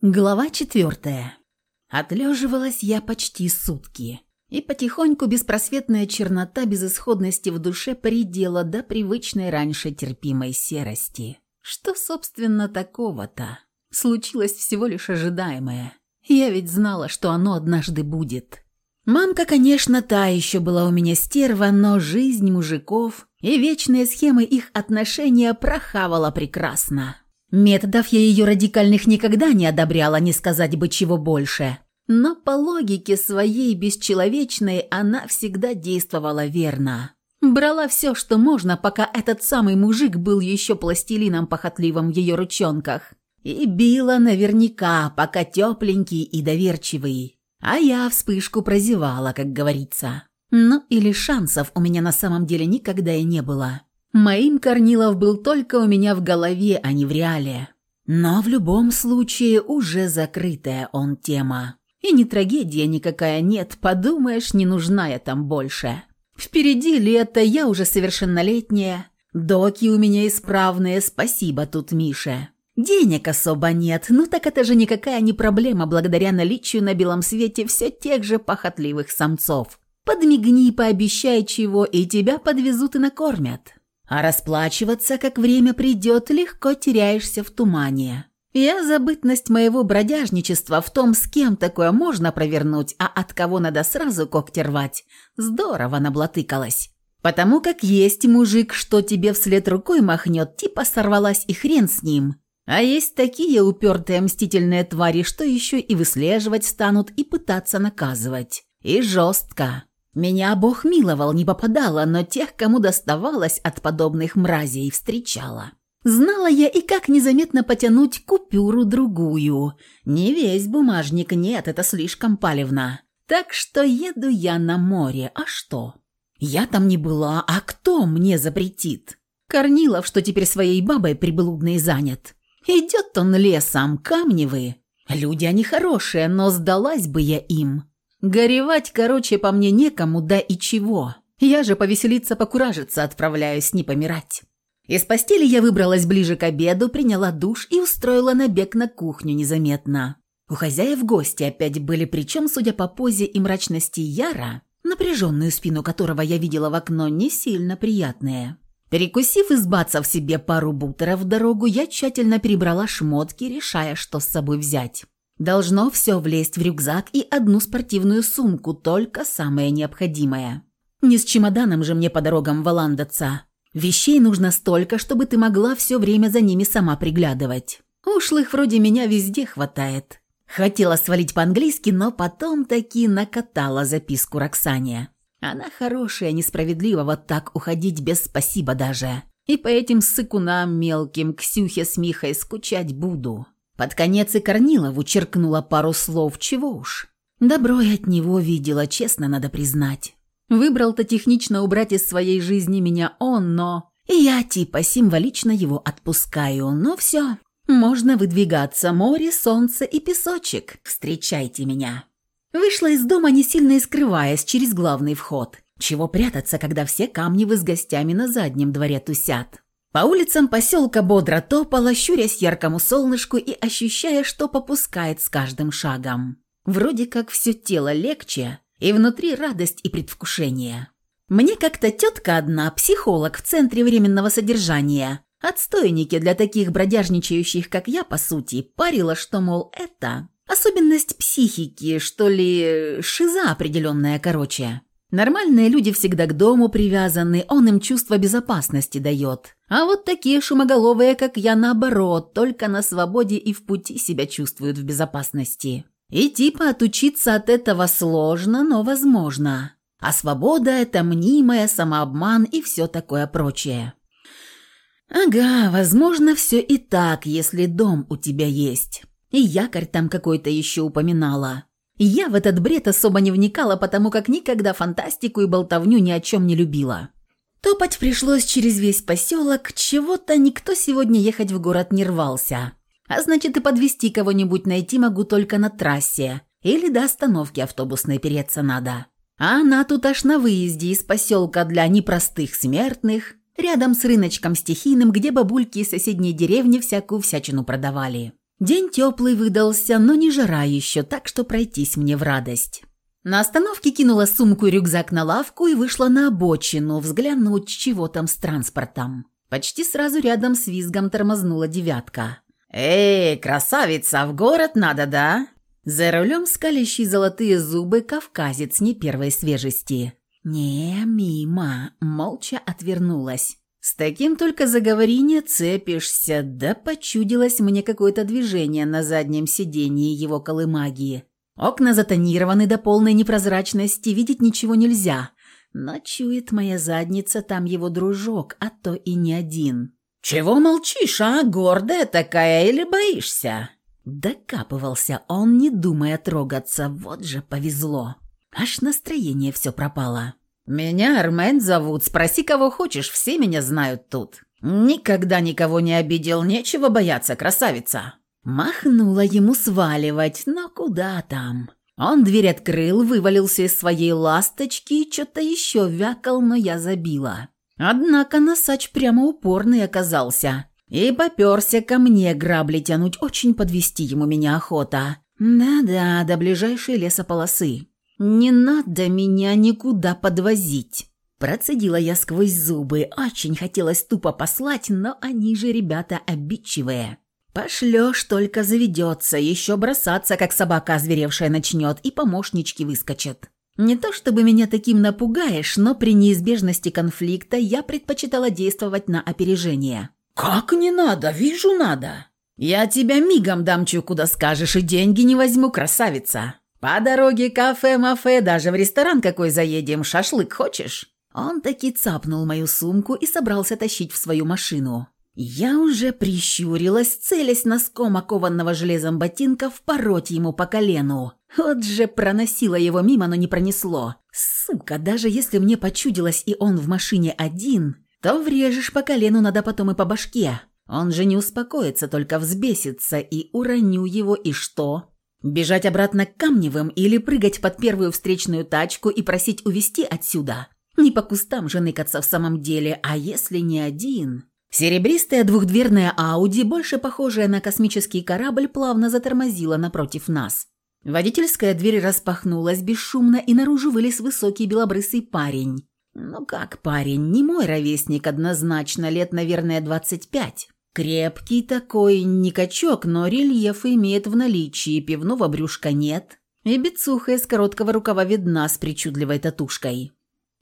Глава четвертая. Отлеживалась я почти сутки. И потихоньку беспросветная чернота безысходности в душе поредела до привычной раньше терпимой серости. Что, собственно, такого-то? Случилось всего лишь ожидаемое. Я ведь знала, что оно однажды будет. Мамка, конечно, та еще была у меня стерва, но жизнь мужиков и вечные схемы их отношения прохавала прекрасно. Методов я ее радикальных никогда не одобряла, не сказать бы чего больше. Но по логике своей бесчеловечной она всегда действовала верно. Брала все, что можно, пока этот самый мужик был еще пластилином похотливым в ее ручонках. И била наверняка, пока тепленький и доверчивый. А я вспышку прозевала, как говорится. Ну или шансов у меня на самом деле никогда и не было. Моим Корнилов был только у меня в голове, а не в реале. Но в любом случае уже закрытая он тема. И не трагедия никакая нет, подумаешь, не нужна я там больше. Впереди лето, я уже совершеннолетняя. Доки у меня исправные, спасибо тут Мише. Денег особо нет, ну так это же никакая не проблема благодаря наличию на белом свете все тех же похотливых самцов. Подмигни, пообещай чего, и тебя подвезут и накормят. А расплачиваться, как время придет, легко теряешься в тумане. Я забытность моего бродяжничества в том, с кем такое можно провернуть, а от кого надо сразу когти рвать, здорово наблатыкалась. Потому как есть мужик, что тебе вслед рукой махнет, типа сорвалась и хрен с ним. А есть такие упертые мстительные твари, что еще и выслеживать станут и пытаться наказывать. И жестко. Меня Бог миловал, не попадала, но тех, кому доставалось от подобных мразей, встречала. Знала я и как незаметно потянуть купюру другую. Не весь бумажник, нет, это слишком палевно. Так что еду я на море, а что? Я там не была, а кто мне запретит? Корнилов, что теперь своей бабой приблудной занят. Идет он лесом, камневые. Люди они хорошие, но сдалась бы я им. Горевать, короче, по мне некому, да и чего. Я же повеселиться, покуражиться отправляюсь, не помирать. Из постели я выбралась ближе к обеду, приняла душ и устроила набег на кухню незаметно. У хозяев гости опять были, причем, судя по позе и мрачности Яра, напряженную спину которого я видела в окно, не сильно приятные. Перекусив и сбацав себе пару бутеров в дорогу, я тщательно перебрала шмотки, решая, что с собой взять. Должно все влезть в рюкзак и одну спортивную сумку, только самое необходимое. Не с чемоданом же мне по дорогам валандаться. Вещей нужно столько, чтобы ты могла все время за ними сама приглядывать. Ушлых вроде меня везде хватает. Хотела свалить по-английски, но потом таки накатала записку Роксане. Она хорошая, несправедливо вот так уходить без спасибо даже. И по этим сыкунам мелким Ксюхе с Михой скучать буду. Под конец и Корнилову черкнула пару слов, чего уж. Добро я от него видела, честно надо признать. Выбрал-то технично убрать из своей жизни меня он, но... И я типа символично его отпускаю, но все. Можно выдвигаться, море, солнце и песочек. Встречайте меня. Вышла из дома, не сильно скрываясь, через главный вход. Чего прятаться, когда все камни вы с гостями на заднем дворе тусят? По улицам поселка бодро топала, щурясь яркому солнышку и ощущая, что попускает с каждым шагом. Вроде как все тело легче, и внутри радость и предвкушение. Мне как-то тетка одна, психолог в центре временного содержания, отстойники для таких бродяжничающих, как я, по сути, парила, что, мол, это особенность психики, что ли, шиза определенная, короче. Нормальные люди всегда к дому привязаны, он им чувство безопасности дает. А вот такие шумоголовые, как я, наоборот, только на свободе и в пути себя чувствуют в безопасности. И типа отучиться от этого сложно, но возможно. А свобода – это мнимая, самообман и все такое прочее. Ага, возможно, все и так, если дом у тебя есть. И якорь там какой-то еще упоминала. Я в этот бред особо не вникала, потому как никогда фантастику и болтовню ни о чем не любила. Топать пришлось через весь поселок, чего-то никто сегодня ехать в город не рвался. А значит, и подвести кого-нибудь найти могу только на трассе. Или до остановки автобусной переться надо. А она тут аж на выезде из поселка для непростых смертных, рядом с рыночком стихийным, где бабульки из соседней деревни всякую всячину продавали. День теплый выдался, но не жара еще, так что пройтись мне в радость. На остановке кинула сумку и рюкзак на лавку и вышла на обочину взглянуть, чего там с транспортом. Почти сразу рядом с визгом тормознула девятка. «Эй, красавица, в город надо, да?» За рулем скалящий золотые зубы кавказец не первой свежести. «Не, мимо», молча отвернулась. «С таким только заговори не цепишься, да почудилось мне какое-то движение на заднем сидении его колымаги. Окна затонированы до полной непрозрачности, видеть ничего нельзя. Но чует моя задница, там его дружок, а то и не один». «Чего молчишь, а? Гордая такая или боишься?» Докапывался он, не думая трогаться, вот же повезло. Аж настроение все пропало. «Меня Армен зовут, спроси кого хочешь, все меня знают тут. Никогда никого не обидел, нечего бояться, красавица». Махнула ему сваливать, но куда там. Он дверь открыл, вывалился из своей ласточки и что-то еще вякал, но я забила. Однако носач прямо упорный оказался. И попёрся ко мне грабли тянуть, очень подвести ему меня охота. Да-да, до ближайшей лесополосы. Не надо меня никуда подвозить. Процедила я сквозь зубы, очень хотелось тупо послать, но они же ребята обидчивые. Пошлёшь, только заведется, еще бросаться, как собака озверевшая начнет, и помощнички выскочат. Не то чтобы меня таким напугаешь, но при неизбежности конфликта я предпочитала действовать на опережение. «Как не надо? Вижу, надо!» «Я тебя мигом дамчу, куда скажешь, и деньги не возьму, красавица!» «По дороге кафе-мафе, даже в ресторан какой заедем, шашлык хочешь?» Он таки цапнул мою сумку и собрался тащить в свою машину. Я уже прищурилась, целясь носком окованного железом ботинка впороть ему по колену. Вот же проносило его мимо, но не пронесло. Сука, даже если мне почудилось и он в машине один, то врежешь по колену надо потом и по башке. Он же не успокоится, только взбесится, и уроню его, и что? Бежать обратно к Камневым или прыгать под первую встречную тачку и просить увезти отсюда? Не по кустам же ныкаться в самом деле, а если не один? Серебристая двухдверная Ауди, больше похожая на космический корабль, плавно затормозила напротив нас. Водительская дверь распахнулась бесшумно, и наружу вылез высокий белобрысый парень. Ну как парень, не мой ровесник однозначно, лет, наверное, двадцать пять. Крепкий такой, не качок, но рельеф имеет в наличии, пивного брюшка нет. И бицуха из короткого рукава видна с причудливой татушкой.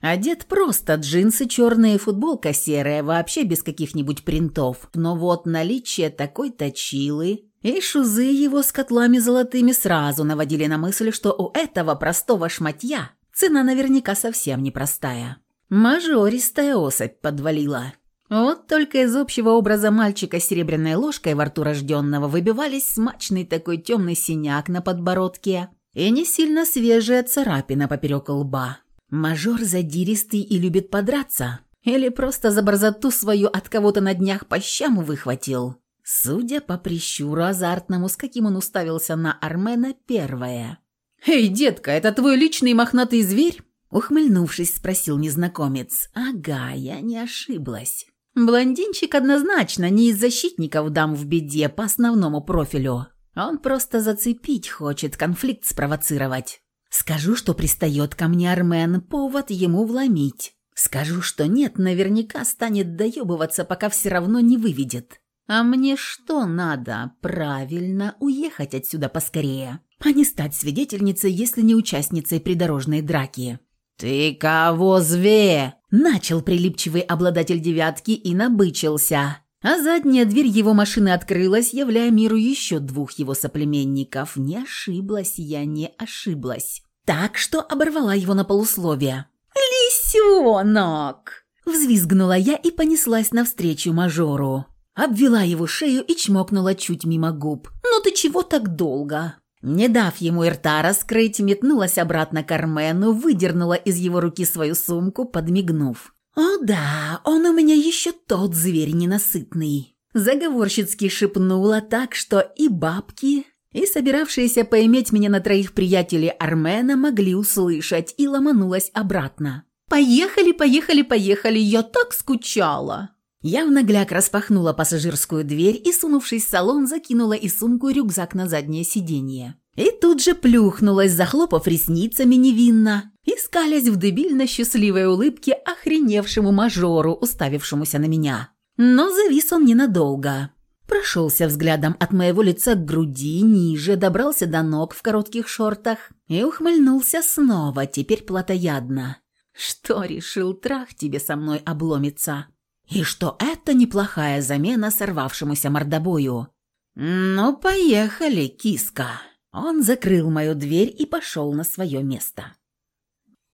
Одет просто, джинсы черные, футболка серая, вообще без каких-нибудь принтов. Но вот наличие такой точилы и шузы его с котлами золотыми сразу наводили на мысль, что у этого простого шматья цена наверняка совсем непростая. Мажористая особь подвалила. Вот только из общего образа мальчика с серебряной ложкой во рту рожденного выбивались смачный такой темный синяк на подбородке и не сильно свежая царапина поперек лба. Мажор задиристый и любит подраться. Или просто за борзоту свою от кого-то на днях по щам выхватил. Судя по прищуру азартному, с каким он уставился на Армена, первое. «Эй, детка, это твой личный мохнатый зверь?» Ухмыльнувшись, спросил незнакомец. «Ага, я не ошиблась. Блондинчик однозначно не из защитников дам в беде по основному профилю. Он просто зацепить хочет, конфликт спровоцировать. Скажу, что пристает ко мне Армен, повод ему вломить. Скажу, что нет, наверняка станет доебываться, пока все равно не выведет. А мне что надо? Правильно, уехать отсюда поскорее, а не стать свидетельницей, если не участницей придорожной драки. «Ты кого зве?» Начал прилипчивый обладатель девятки и набычился. А задняя дверь его машины открылась, являя миру еще двух его соплеменников. Не ошиблась я, не ошиблась. Так что оборвала его на полусловие. «Лисенок!» Взвизгнула я и понеслась навстречу мажору. Обвела его шею и чмокнула чуть мимо губ. «Ну ты чего так долго?» Не дав ему и рта раскрыть, метнулась обратно к Армену, выдернула из его руки свою сумку, подмигнув. «О да, он у меня еще тот зверь ненасытный!» Заговорщицки шепнула так, что и бабки, и собиравшиеся поиметь меня на троих приятелей Армена могли услышать, и ломанулась обратно. «Поехали, поехали, поехали, я так скучала!» Я в нагляк распахнула пассажирскую дверь и, сунувшись в салон, закинула и сумку, и рюкзак на заднее сиденье. И тут же плюхнулась, захлопав ресницами невинно и скалясь в дебильно счастливой улыбке охреневшему мажору, уставившемуся на меня. Но завис он ненадолго. Прошелся взглядом от моего лица к груди, ниже, добрался до ног в коротких шортах и ухмыльнулся снова, теперь плотоядно. «Что решил трах тебе со мной обломиться?» И что это неплохая замена сорвавшемуся мордобою. «Ну, поехали, киска!» Он закрыл мою дверь и пошел на свое место.